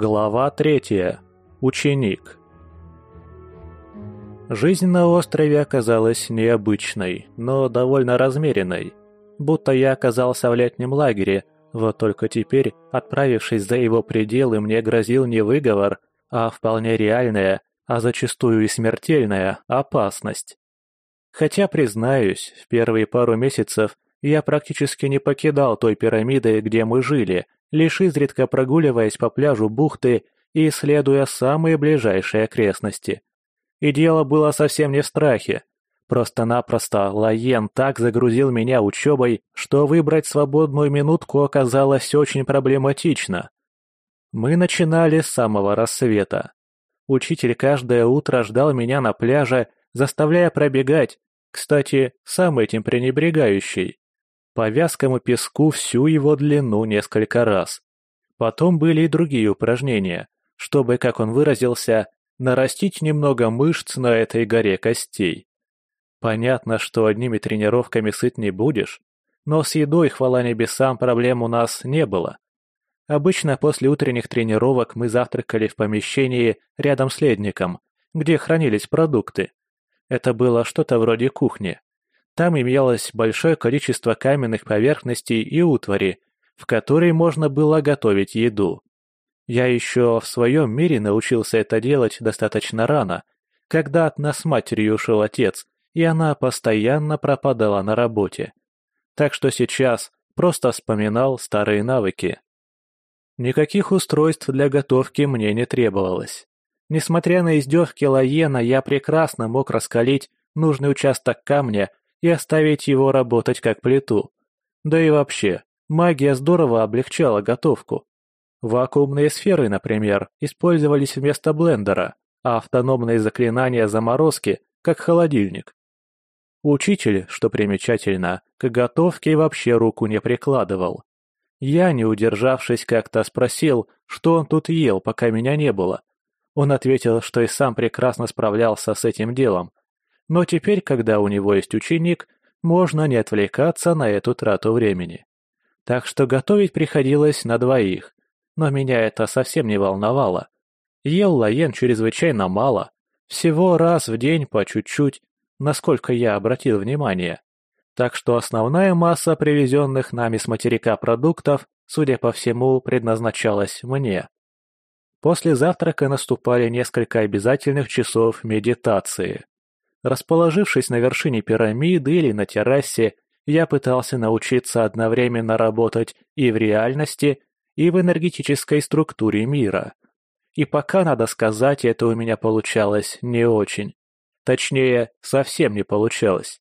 Глава третья. Ученик. Жизнь на острове оказалась необычной, но довольно размеренной. Будто я оказался в летнем лагере, вот только теперь, отправившись за его пределы, мне грозил не выговор, а вполне реальная, а зачастую и смертельная опасность. Хотя, признаюсь, в первые пару месяцев я практически не покидал той пирамиды, где мы жили, лишь изредка прогуливаясь по пляжу бухты и исследуя самые ближайшие окрестности. И дело было совсем не в страхе. Просто-напросто Лаен так загрузил меня учебой, что выбрать свободную минутку оказалось очень проблематично. Мы начинали с самого рассвета. Учитель каждое утро ждал меня на пляже, заставляя пробегать, кстати, сам этим пренебрегающий, по вязкому песку всю его длину несколько раз. Потом были и другие упражнения, чтобы, как он выразился, нарастить немного мышц на этой горе костей. Понятно, что одними тренировками сыт не будешь, но с едой, хвала небесам, проблем у нас не было. Обычно после утренних тренировок мы завтракали в помещении рядом с ледником, где хранились продукты. Это было что-то вроде кухни. Там имелось большое количество каменных поверхностей и утвари, в которой можно было готовить еду. Я еще в своем мире научился это делать достаточно рано, когда от нас матерью ушел отец, и она постоянно пропадала на работе. Так что сейчас просто вспоминал старые навыки. Никаких устройств для готовки мне не требовалось. Несмотря на издевки Лаена, я прекрасно мог раскалить нужный участок камня и оставить его работать как плиту. Да и вообще, магия здорово облегчала готовку. Вакуумные сферы, например, использовались вместо блендера, а автономные заклинания заморозки – как холодильник. Учитель, что примечательно, к готовке вообще руку не прикладывал. Я, не удержавшись, как-то спросил, что он тут ел, пока меня не было. Он ответил, что и сам прекрасно справлялся с этим делом, но теперь, когда у него есть ученик, можно не отвлекаться на эту трату времени. Так что готовить приходилось на двоих, но меня это совсем не волновало. Ел Лаен чрезвычайно мало, всего раз в день по чуть-чуть, насколько я обратил внимание. Так что основная масса привезенных нами с материка продуктов, судя по всему, предназначалась мне. После завтрака наступали несколько обязательных часов медитации. Расположившись на вершине пирамиды или на террасе, я пытался научиться одновременно работать и в реальности, и в энергетической структуре мира. И пока, надо сказать, это у меня получалось не очень. Точнее, совсем не получалось.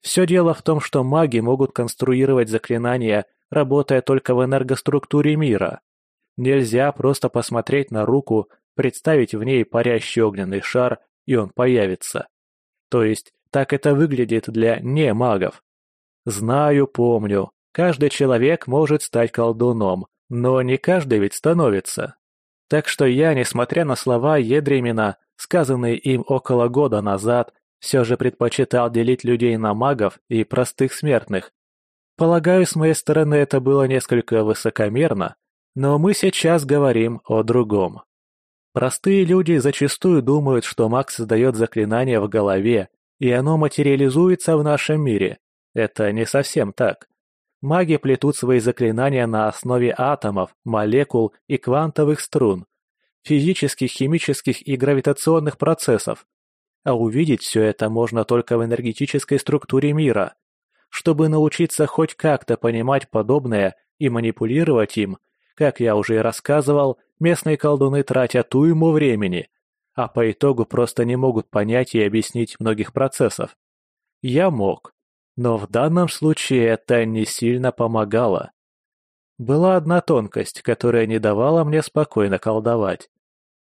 Все дело в том, что маги могут конструировать заклинания, работая только в энергоструктуре мира. Нельзя просто посмотреть на руку, представить в ней парящий огненный шар, и он появится. То есть, так это выглядит для не-магов. Знаю, помню, каждый человек может стать колдуном, но не каждый ведь становится. Так что я, несмотря на слова Едремина, сказанные им около года назад, все же предпочитал делить людей на магов и простых смертных. Полагаю, с моей стороны это было несколько высокомерно, но мы сейчас говорим о другом. Простые люди зачастую думают, что маг создает заклинание в голове, и оно материализуется в нашем мире. Это не совсем так. Маги плетут свои заклинания на основе атомов, молекул и квантовых струн, физических, химических и гравитационных процессов. А увидеть все это можно только в энергетической структуре мира. Чтобы научиться хоть как-то понимать подобное и манипулировать им, как я уже и рассказывал, местные колдуны тратят уйму времени, а по итогу просто не могут понять и объяснить многих процессов. Я мог, но в данном случае это не сильно помогало. Была одна тонкость, которая не давала мне спокойно колдовать.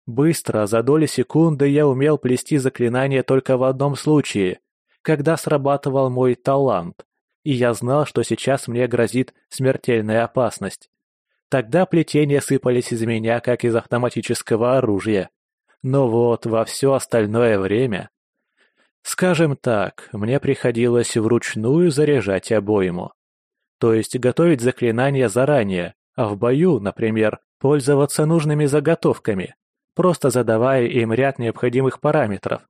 Быстро, за доли секунды я умел плести заклинания только в одном случае, когда срабатывал мой талант, и я знал, что сейчас мне грозит смертельная опасность. Тогда плетения сыпались из меня, как из автоматического оружия. Но вот во все остальное время... Скажем так, мне приходилось вручную заряжать обойму. То есть готовить заклинания заранее, а в бою, например, пользоваться нужными заготовками, просто задавая им ряд необходимых параметров.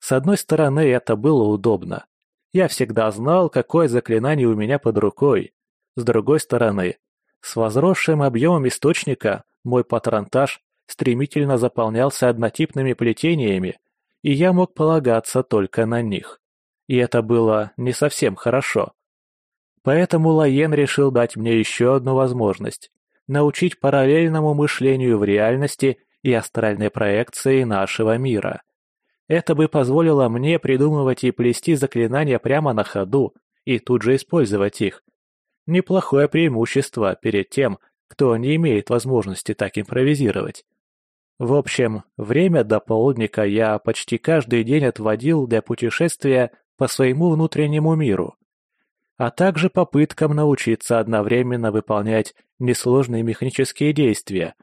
С одной стороны, это было удобно. Я всегда знал, какое заклинание у меня под рукой. С другой стороны, с возросшим объемом источника мой патронтаж стремительно заполнялся однотипными плетениями, и я мог полагаться только на них. И это было не совсем хорошо. Поэтому Лаен решил дать мне еще одну возможность – научить параллельному мышлению в реальности и астральной проекции нашего мира. Это бы позволило мне придумывать и плести заклинания прямо на ходу и тут же использовать их. Неплохое преимущество перед тем, кто не имеет возможности так импровизировать. В общем, время до полудника я почти каждый день отводил для путешествия по своему внутреннему миру, а также попыткам научиться одновременно выполнять несложные механические действия,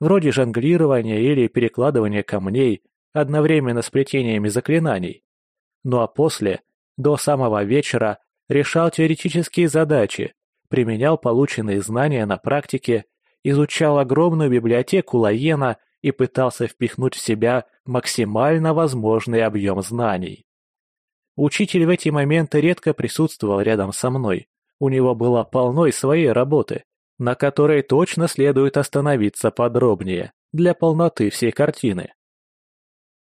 вроде жонглирования или перекладывания камней, одновременно с плетениями заклинаний. Ну а после, до самого вечера, решал теоретические задачи, применял полученные знания на практике, изучал огромную библиотеку Лаена и пытался впихнуть в себя максимально возможный объем знаний. Учитель в эти моменты редко присутствовал рядом со мной. У него было полно и своей работы, на которой точно следует остановиться подробнее, для полноты всей картины.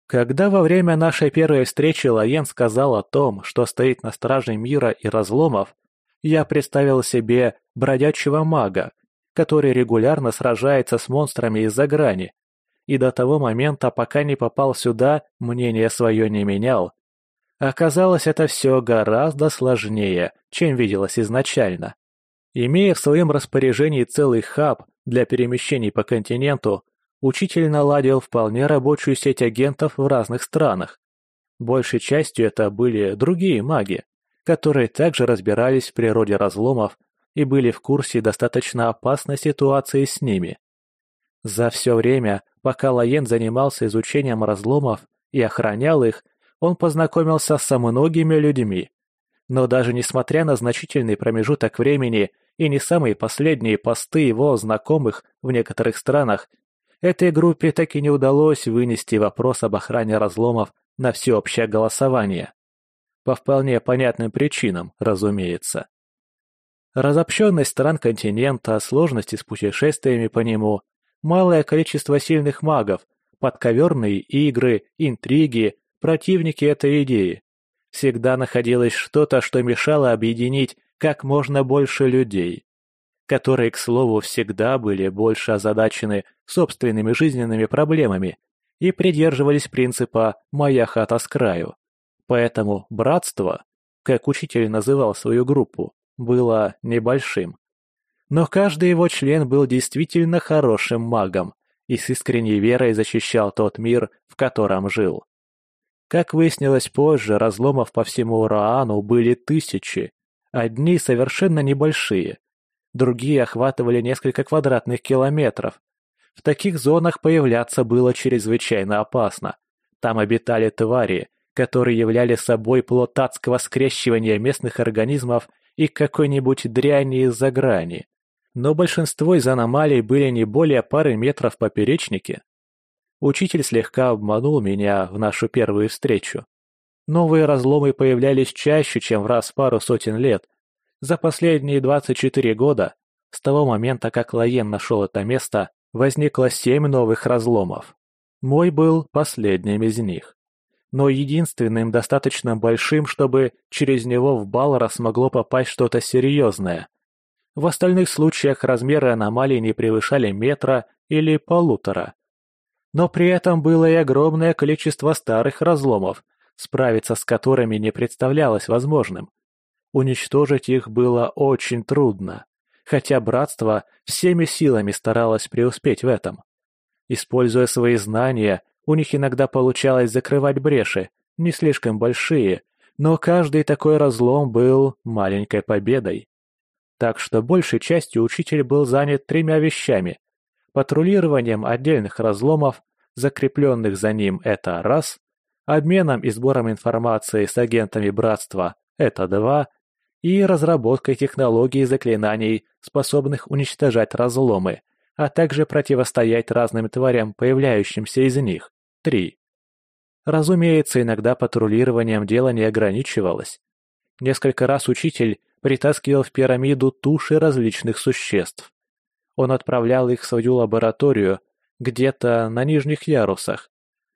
Когда во время нашей первой встречи Лаен сказал о том, что стоит на страже мира и разломов, я представил себе бродячего мага, который регулярно сражается с монстрами из-за грани, и до того момента, пока не попал сюда, мнение свое не менял. Оказалось, это все гораздо сложнее, чем виделось изначально. Имея в своем распоряжении целый хаб для перемещений по континенту, учитель наладил вполне рабочую сеть агентов в разных странах. Большей частью это были другие маги, которые также разбирались в природе разломов и были в курсе достаточно опасной ситуации с ними. За все время, пока Лаен занимался изучением разломов и охранял их, он познакомился со многими людьми. Но даже несмотря на значительный промежуток времени и не самые последние посты его знакомых в некоторых странах, Этой группе так и не удалось вынести вопрос об охране разломов на всеобщее голосование. По вполне понятным причинам, разумеется. Разобщенность стран континента, сложности с путешествиями по нему, малое количество сильных магов, подковерные игры, интриги, противники этой идеи. Всегда находилось что-то, что мешало объединить как можно больше людей которые, к слову, всегда были больше озадачены собственными жизненными проблемами и придерживались принципа «моя хата с краю». Поэтому братство, как учитель называл свою группу, было небольшим. Но каждый его член был действительно хорошим магом и с искренней верой защищал тот мир, в котором жил. Как выяснилось позже, разломов по всему Раану были тысячи, одни совершенно небольшие, другие охватывали несколько квадратных километров. В таких зонах появляться было чрезвычайно опасно. Там обитали твари, которые являли собой плод адского скрещивания местных организмов и какой-нибудь дряни из-за грани. Но большинство из аномалий были не более пары метров в поперечнике. Учитель слегка обманул меня в нашу первую встречу. Новые разломы появлялись чаще, чем в раз пару сотен лет, за последние 24 года, с того момента, как Лаен нашел это место, возникло семь новых разломов. Мой был последним из них. Но единственным достаточно большим, чтобы через него в Баллара смогло попасть что-то серьезное. В остальных случаях размеры аномалий не превышали метра или полутора. Но при этом было и огромное количество старых разломов, справиться с которыми не представлялось возможным. Уничтожить их было очень трудно, хотя братство всеми силами старалось преуспеть в этом. Используя свои знания, у них иногда получалось закрывать бреши, не слишком большие, но каждый такой разлом был маленькой победой. Так что большей частью учитель был занят тремя вещами. Патрулированием отдельных разломов, закрепленных за ним это раз, обменом и сбором информации с агентами братства это два, и разработкой технологий заклинаний, способных уничтожать разломы, а также противостоять разным тварям, появляющимся из них – три. Разумеется, иногда патрулированием дело не ограничивалось. Несколько раз учитель притаскивал в пирамиду туши различных существ. Он отправлял их в свою лабораторию, где-то на нижних ярусах.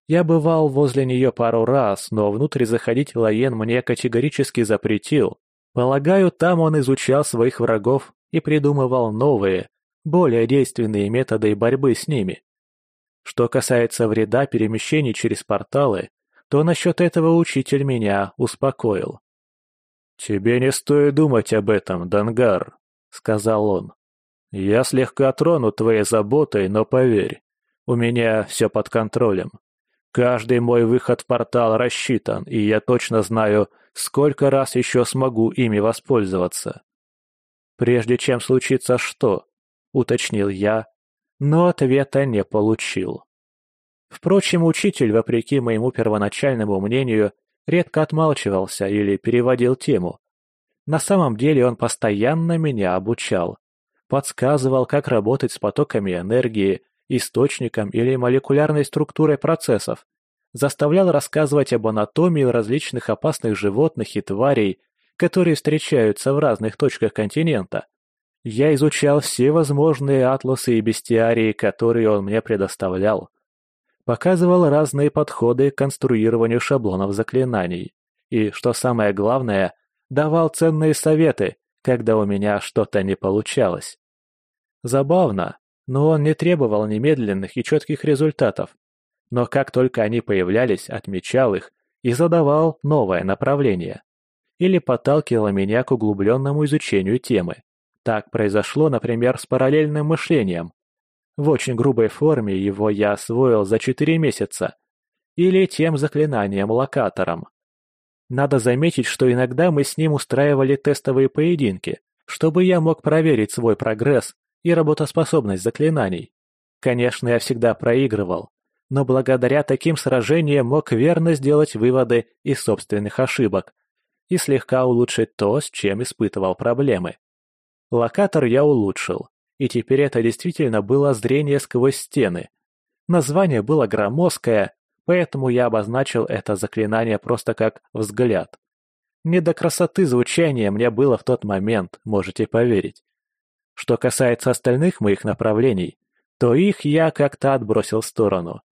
Я бывал возле нее пару раз, но внутрь заходить Лаен мне категорически запретил. Полагаю, там он изучал своих врагов и придумывал новые, более действенные методы борьбы с ними. Что касается вреда перемещений через порталы, то насчет этого учитель меня успокоил. «Тебе не стоит думать об этом, Дангар», — сказал он. «Я слегка тронут твоей заботой, но поверь, у меня все под контролем. Каждый мой выход в портал рассчитан, и я точно знаю, сколько раз еще смогу ими воспользоваться. Прежде чем случится что, уточнил я, но ответа не получил. Впрочем, учитель, вопреки моему первоначальному мнению, редко отмалчивался или переводил тему. На самом деле он постоянно меня обучал, подсказывал, как работать с потоками энергии, источником или молекулярной структурой процессов, заставлял рассказывать об анатомии различных опасных животных и тварей, которые встречаются в разных точках континента. Я изучал все возможные атласы и бестиарии, которые он мне предоставлял. Показывал разные подходы к конструированию шаблонов заклинаний. И, что самое главное, давал ценные советы, когда у меня что-то не получалось. Забавно, но он не требовал немедленных и четких результатов. Но как только они появлялись, отмечал их и задавал новое направление. Или подталкивал меня к углубленному изучению темы. Так произошло, например, с параллельным мышлением. В очень грубой форме его я освоил за 4 месяца. Или тем заклинанием-локатором. Надо заметить, что иногда мы с ним устраивали тестовые поединки, чтобы я мог проверить свой прогресс и работоспособность заклинаний. Конечно, я всегда проигрывал, но благодаря таким сражениям мог верно сделать выводы из собственных ошибок и слегка улучшить то, с чем испытывал проблемы. Локатор я улучшил, и теперь это действительно было зрение сквозь стены. Название было громоздкое, поэтому я обозначил это заклинание просто как «взгляд». Не до красоты звучания мне было в тот момент, можете поверить. Что касается остальных моих направлений, то их я как-то отбросил в сторону.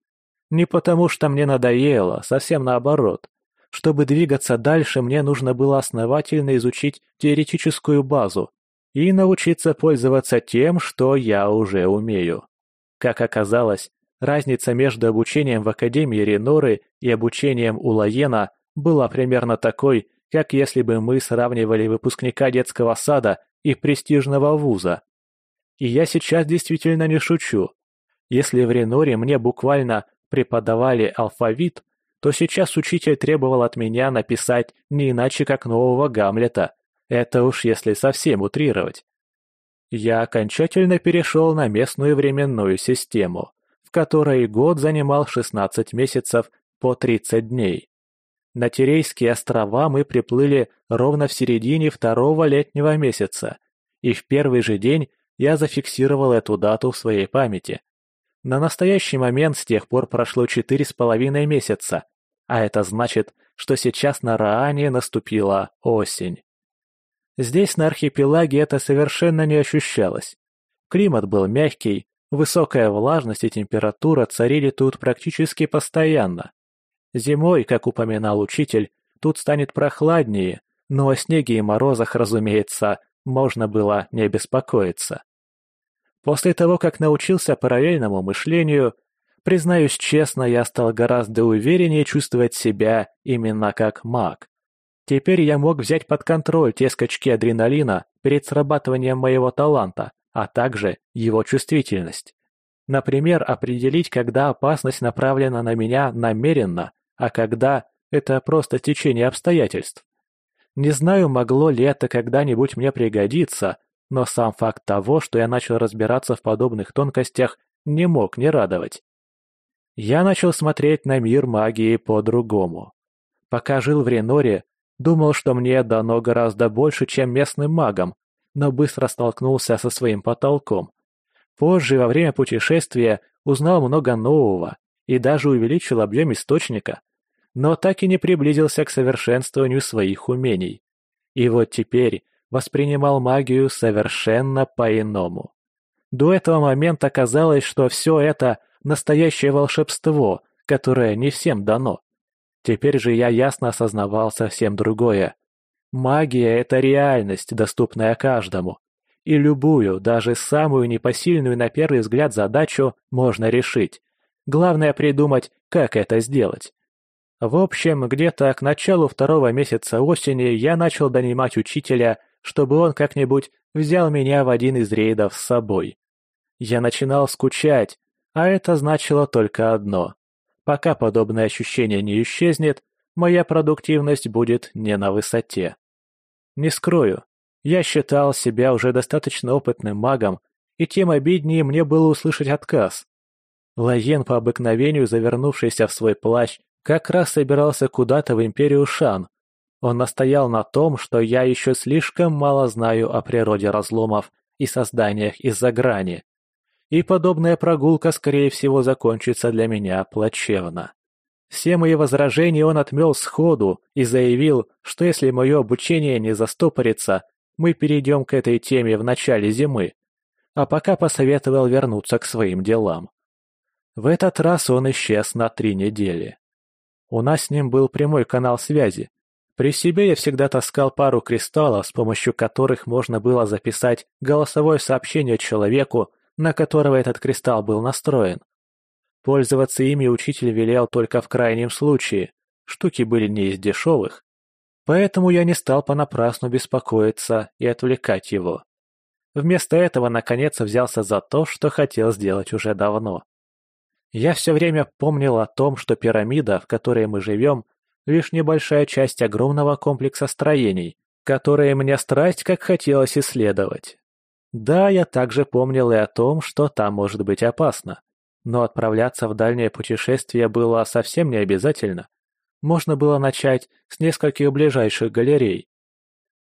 Не потому что мне надоело, совсем наоборот. Чтобы двигаться дальше, мне нужно было основательно изучить теоретическую базу и научиться пользоваться тем, что я уже умею. Как оказалось, разница между обучением в Академии Реноры и обучением у Лаена была примерно такой, как если бы мы сравнивали выпускника детского сада и престижного вуза. И я сейчас действительно не шучу. Если в Реноре мне буквально преподавали алфавит, то сейчас учитель требовал от меня написать не иначе, как нового Гамлета. Это уж если совсем утрировать. Я окончательно перешел на местную временную систему, в которой год занимал 16 месяцев по 30 дней. На Терейские острова мы приплыли ровно в середине второго летнего месяца, и в первый же день я зафиксировал эту дату в своей памяти. На настоящий момент с тех пор прошло четыре с половиной месяца, а это значит, что сейчас на Раане наступила осень. Здесь, на архипелаге, это совершенно не ощущалось. Климат был мягкий, высокая влажность и температура царили тут практически постоянно. Зимой, как упоминал учитель, тут станет прохладнее, но о снеге и морозах, разумеется, можно было не беспокоиться. После того, как научился параллельному мышлению, признаюсь честно, я стал гораздо увереннее чувствовать себя именно как маг. Теперь я мог взять под контроль те скачки адреналина перед срабатыванием моего таланта, а также его чувствительность. Например, определить, когда опасность направлена на меня намеренно, а когда это просто течение обстоятельств. Не знаю, могло ли это когда-нибудь мне пригодиться, но сам факт того, что я начал разбираться в подобных тонкостях, не мог не радовать. Я начал смотреть на мир магии по-другому. Пока жил в Реноре, Думал, что мне дано гораздо больше, чем местным магам, но быстро столкнулся со своим потолком. Позже, во время путешествия, узнал много нового и даже увеличил объем источника, но так и не приблизился к совершенствованию своих умений. И вот теперь воспринимал магию совершенно по-иному. До этого момента казалось, что все это – настоящее волшебство, которое не всем дано. Теперь же я ясно осознавал совсем другое. Магия – это реальность, доступная каждому. И любую, даже самую непосильную на первый взгляд задачу можно решить. Главное придумать, как это сделать. В общем, где-то к началу второго месяца осени я начал донимать учителя, чтобы он как-нибудь взял меня в один из рейдов с собой. Я начинал скучать, а это значило только одно. Пока подобное ощущение не исчезнет, моя продуктивность будет не на высоте. Не скрою, я считал себя уже достаточно опытным магом, и тем обиднее мне было услышать отказ. Лаен, по обыкновению завернувшийся в свой плащ, как раз собирался куда-то в Империю Шан. Он настоял на том, что я еще слишком мало знаю о природе разломов и созданиях из-за грани и подобная прогулка, скорее всего, закончится для меня плачевно. Все мои возражения он отмел сходу и заявил, что если мое обучение не застопорится, мы перейдем к этой теме в начале зимы, а пока посоветовал вернуться к своим делам. В этот раз он исчез на три недели. У нас с ним был прямой канал связи. При себе я всегда таскал пару кристаллов, с помощью которых можно было записать голосовое сообщение человеку, на которого этот кристалл был настроен. Пользоваться ими учитель велел только в крайнем случае, штуки были не из дешевых. Поэтому я не стал понапрасну беспокоиться и отвлекать его. Вместо этого наконец взялся за то, что хотел сделать уже давно. Я все время помнил о том, что пирамида, в которой мы живем, лишь небольшая часть огромного комплекса строений, которые мне страсть как хотелось исследовать. Да, я также помнил и о том, что там может быть опасно. Но отправляться в дальнее путешествие было совсем не обязательно. Можно было начать с нескольких ближайших галерей.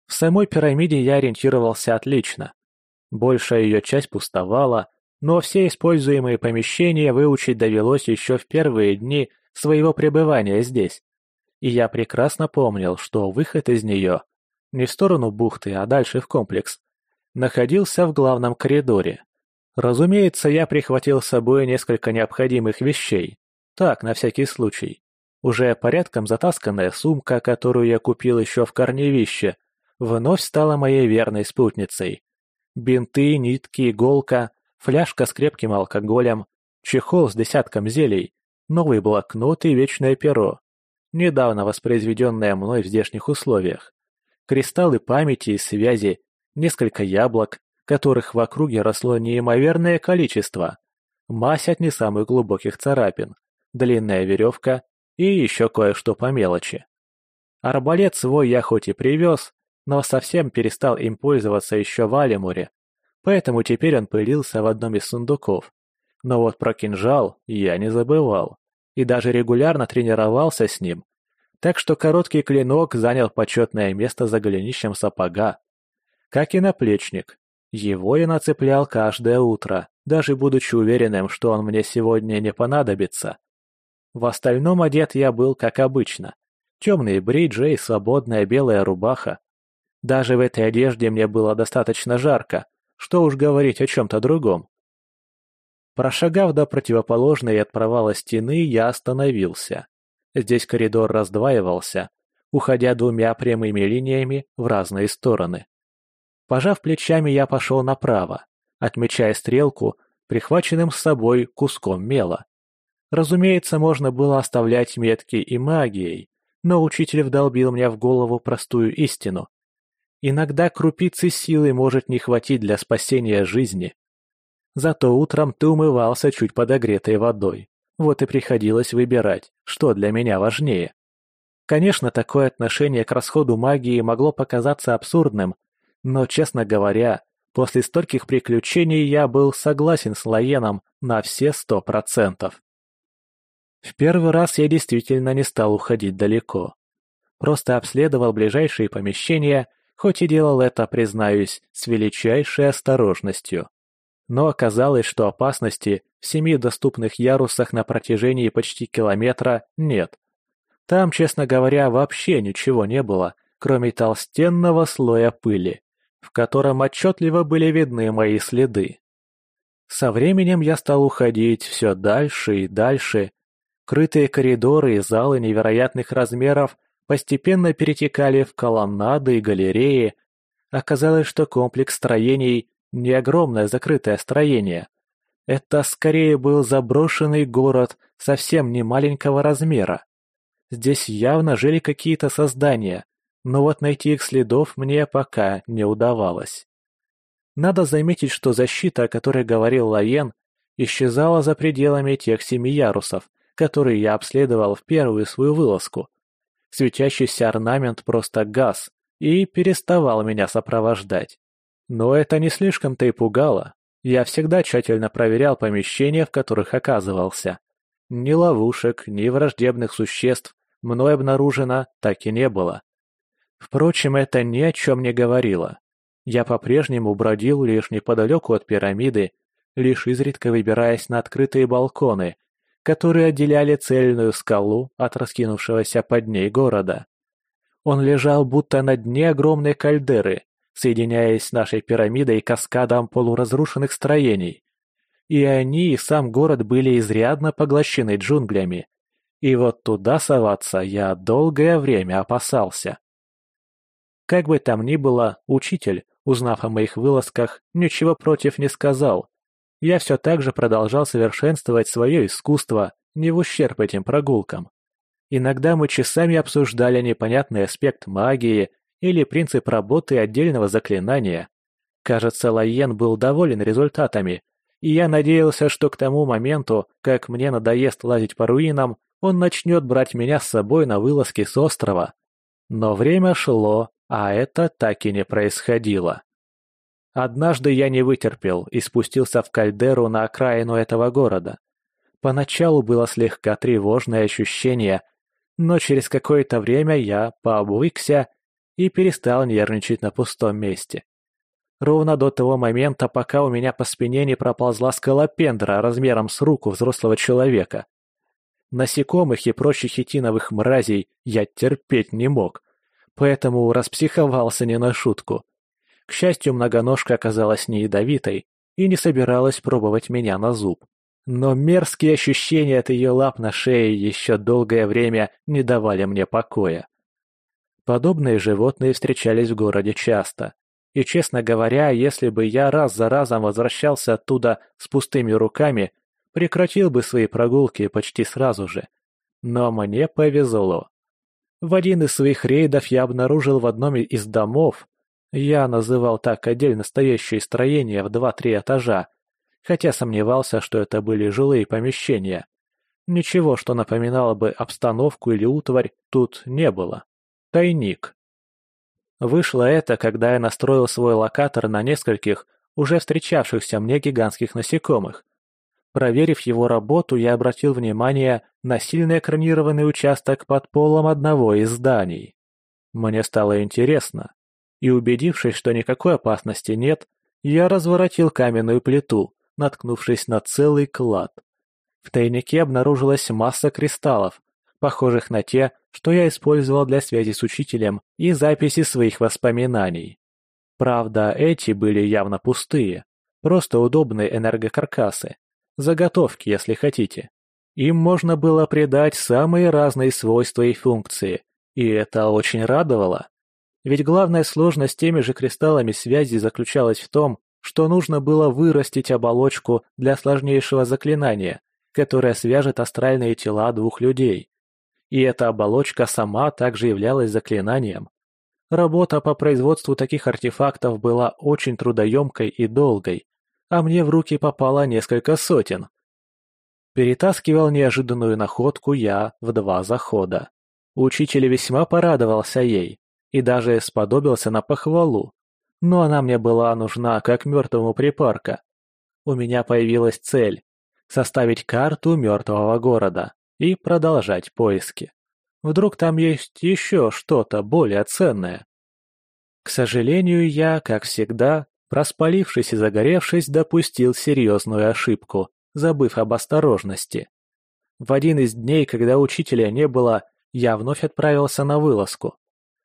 В самой пирамиде я ориентировался отлично. Большая ее часть пустовала, но все используемые помещения выучить довелось еще в первые дни своего пребывания здесь. И я прекрасно помнил, что выход из нее не в сторону бухты, а дальше в комплекс, находился в главном коридоре. Разумеется, я прихватил с собой несколько необходимых вещей. Так, на всякий случай. Уже порядком затасканная сумка, которую я купил еще в корневище, вновь стала моей верной спутницей. Бинты, нитки, иголка, фляжка с крепким алкоголем, чехол с десятком зелий, новый блокнот и вечное перо, недавно воспроизведенное мной в здешних условиях, кристаллы памяти и связи несколько яблок, которых в округе росло неимоверное количество, мазь от не самых глубоких царапин, длинная веревка и еще кое-что по мелочи. Арбалет свой я хоть и привез, но совсем перестал им пользоваться еще в Алимуре, поэтому теперь он пылился в одном из сундуков. Но вот про кинжал я не забывал, и даже регулярно тренировался с ним, так что короткий клинок занял почетное место за голенищем сапога, как и наплечник. Его я нацеплял каждое утро, даже будучи уверенным, что он мне сегодня не понадобится. В остальном одет я был как обычно. Темные бриджи и свободная белая рубаха. Даже в этой одежде мне было достаточно жарко, что уж говорить о чем-то другом. Прошагав до противоположной от провала стены, я остановился. Здесь коридор раздваивался, уходя двумя прямыми линиями в разные стороны. Пожав плечами, я пошел направо, отмечая стрелку, прихваченным с собой куском мела. Разумеется, можно было оставлять метки и магией, но учитель вдолбил мне в голову простую истину. Иногда крупицы силы может не хватить для спасения жизни. Зато утром ты умывался чуть подогретой водой. Вот и приходилось выбирать, что для меня важнее. Конечно, такое отношение к расходу магии могло показаться абсурдным, но, честно говоря, после стольких приключений я был согласен с Лаеном на все сто процентов. В первый раз я действительно не стал уходить далеко. Просто обследовал ближайшие помещения, хоть и делал это, признаюсь, с величайшей осторожностью. Но оказалось, что опасности в семи доступных ярусах на протяжении почти километра нет. Там, честно говоря, вообще ничего не было, кроме толстенного слоя пыли, в котором отчетливо были видны мои следы. Со временем я стал уходить все дальше и дальше. Крытые коридоры и залы невероятных размеров постепенно перетекали в колоннады и галереи. Оказалось, что комплекс строений – не огромное закрытое строение. Это скорее был заброшенный город совсем не маленького размера. Здесь явно жили какие-то создания, но вот найти их следов мне пока не удавалось. Надо заметить, что защита, о которой говорил Лаен, исчезала за пределами тех семи ярусов, которые я обследовал в первую свою вылазку. Светящийся орнамент просто газ и переставал меня сопровождать. Но это не слишком-то и пугало. Я всегда тщательно проверял помещения, в которых оказывался. Ни ловушек, ни враждебных существ мной обнаружено так и не было. Впрочем, это ни о чем не говорило. Я по-прежнему бродил лишь неподалеку от пирамиды, лишь изредка выбираясь на открытые балконы, которые отделяли цельную скалу от раскинувшегося под ней города. Он лежал будто на дне огромной кальдеры, соединяясь с нашей пирамидой каскадом полуразрушенных строений. И они, и сам город были изрядно поглощены джунглями. И вот туда соваться я долгое время опасался. Как бы там ни было, учитель, узнав о моих вылазках, ничего против не сказал. Я все так же продолжал совершенствовать свое искусство, не в ущерб этим прогулкам. Иногда мы часами обсуждали непонятный аспект магии или принцип работы отдельного заклинания. Кажется, Лайен был доволен результатами, и я надеялся, что к тому моменту, как мне надоест лазить по руинам, он начнет брать меня с собой на вылазки с острова. Но время шло, а это так и не происходило. Однажды я не вытерпел и спустился в кальдеру на окраину этого города. Поначалу было слегка тревожное ощущение, но через какое-то время я пообвыкся и перестал нервничать на пустом месте. Ровно до того момента, пока у меня по спине не проползла скалопендра размером с руку взрослого человека. Насекомых и прочих хитиновых мразей я терпеть не мог, поэтому распсиховался не на шутку. К счастью, многоножка оказалась не ядовитой и не собиралась пробовать меня на зуб. Но мерзкие ощущения от ее лап на шее еще долгое время не давали мне покоя. Подобные животные встречались в городе часто. И, честно говоря, если бы я раз за разом возвращался оттуда с пустыми руками, прекратил бы свои прогулки почти сразу же. Но мне повезло. В один из своих рейдов я обнаружил в одном из домов, я называл так отдельно стоящие строения в два-три этажа, хотя сомневался, что это были жилые помещения. Ничего, что напоминало бы обстановку или утварь, тут не было. Тайник. Вышло это, когда я настроил свой локатор на нескольких, уже встречавшихся мне гигантских насекомых. Проверив его работу, я обратил внимание на сильно экранированный участок под полом одного из зданий. Мне стало интересно, и убедившись, что никакой опасности нет, я разворотил каменную плиту, наткнувшись на целый клад. В тайнике обнаружилась масса кристаллов, похожих на те, что я использовал для связи с учителем и записи своих воспоминаний. Правда, эти были явно пустые, просто удобные энергокаркасы, заготовки, если хотите. Им можно было придать самые разные свойства и функции, и это очень радовало. Ведь главная сложность теми же кристаллами связи заключалась в том, что нужно было вырастить оболочку для сложнейшего заклинания, которое свяжет астральные тела двух людей. И эта оболочка сама также являлась заклинанием. Работа по производству таких артефактов была очень трудоемкой и долгой, а мне в руки попало несколько сотен. Перетаскивал неожиданную находку я в два захода. Учитель весьма порадовался ей и даже сподобился на похвалу, но она мне была нужна как мертвому припарка. У меня появилась цель – составить карту мертвого города и продолжать поиски. Вдруг там есть еще что-то более ценное. К сожалению, я, как всегда, Проспалившись и загоревшись, допустил серьезную ошибку, забыв об осторожности. В один из дней, когда учителя не было, я вновь отправился на вылазку.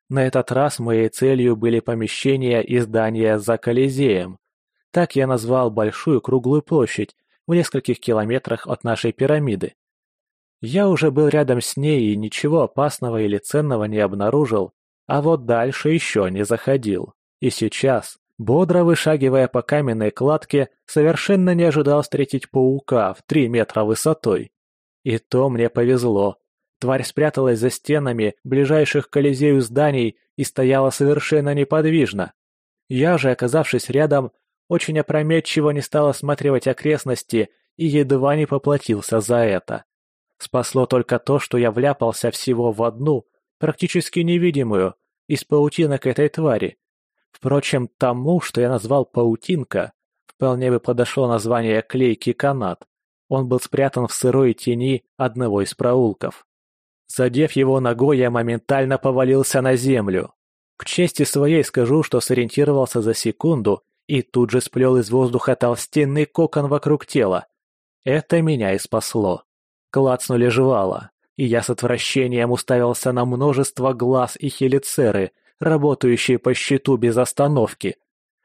На этот раз моей целью были помещения и здания за Колизеем. Так я назвал большую круглую площадь в нескольких километрах от нашей пирамиды. Я уже был рядом с ней и ничего опасного или ценного не обнаружил, а вот дальше еще не заходил. И сейчас, бодро вышагивая по каменной кладке, совершенно не ожидал встретить паука в три метра высотой. И то мне повезло. Тварь спряталась за стенами ближайших к Колизею зданий и стояла совершенно неподвижно. Я же, оказавшись рядом, очень опрометчиво не стал осматривать окрестности и едва не поплатился за это. Спасло только то, что я вляпался всего в одну, практически невидимую, из паутинок этой твари. Впрочем, тому, что я назвал паутинка, вполне бы подошло название клейкий канат. Он был спрятан в сырой тени одного из проулков. Задев его ногой, я моментально повалился на землю. К чести своей скажу, что сориентировался за секунду и тут же сплел из воздуха толстенный кокон вокруг тела. Это меня и спасло. Клацнули жвала, и я с отвращением уставился на множество глаз и хелицеры, работающие по щиту без остановки.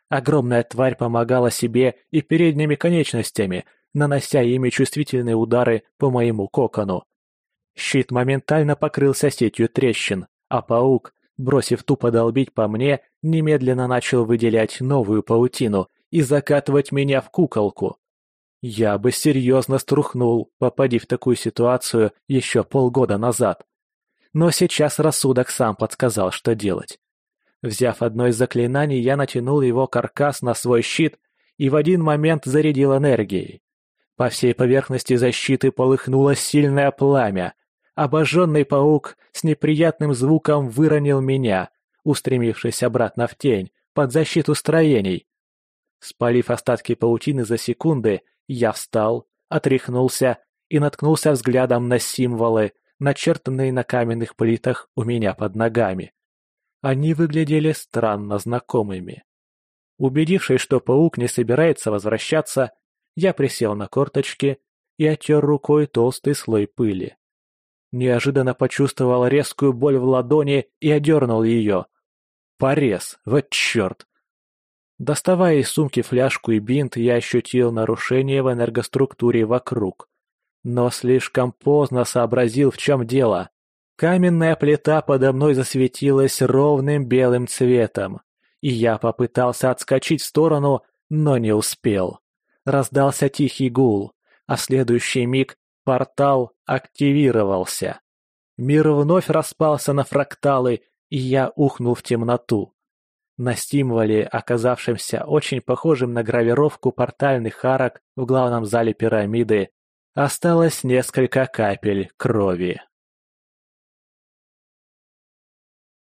Огромная тварь помогала себе и передними конечностями, нанося ими чувствительные удары по моему кокону. Щит моментально покрылся сетью трещин, а паук, бросив тупо долбить по мне, немедленно начал выделять новую паутину и закатывать меня в куколку. Я бы серьезно струхнул, попади в такую ситуацию еще полгода назад. Но сейчас рассудок сам подсказал, что делать. Взяв одно из заклинаний, я натянул его каркас на свой щит и в один момент зарядил энергией. По всей поверхности защиты полыхнуло сильное пламя. Обожженный паук с неприятным звуком выронил меня, устремившись обратно в тень, под защиту строений. Спалив остатки паутины за секунды, я встал, отряхнулся и наткнулся взглядом на символы, начертанные на каменных плитах у меня под ногами. Они выглядели странно знакомыми. Убедившись, что паук не собирается возвращаться, я присел на корточки и оттер рукой толстый слой пыли. Неожиданно почувствовал резкую боль в ладони и одернул ее. Порез, вот черт! Доставая из сумки фляжку и бинт, я ощутил нарушение в энергоструктуре вокруг. Но слишком поздно сообразил, в чем дело. Каменная плита подо мной засветилась ровным белым цветом, и я попытался отскочить в сторону, но не успел. Раздался тихий гул, а в следующий миг портал активировался. Мир вновь распался на фракталы, и я ухнул в темноту. На стимволе, оказавшемся очень похожим на гравировку портальных арок в главном зале пирамиды, осталось несколько капель крови.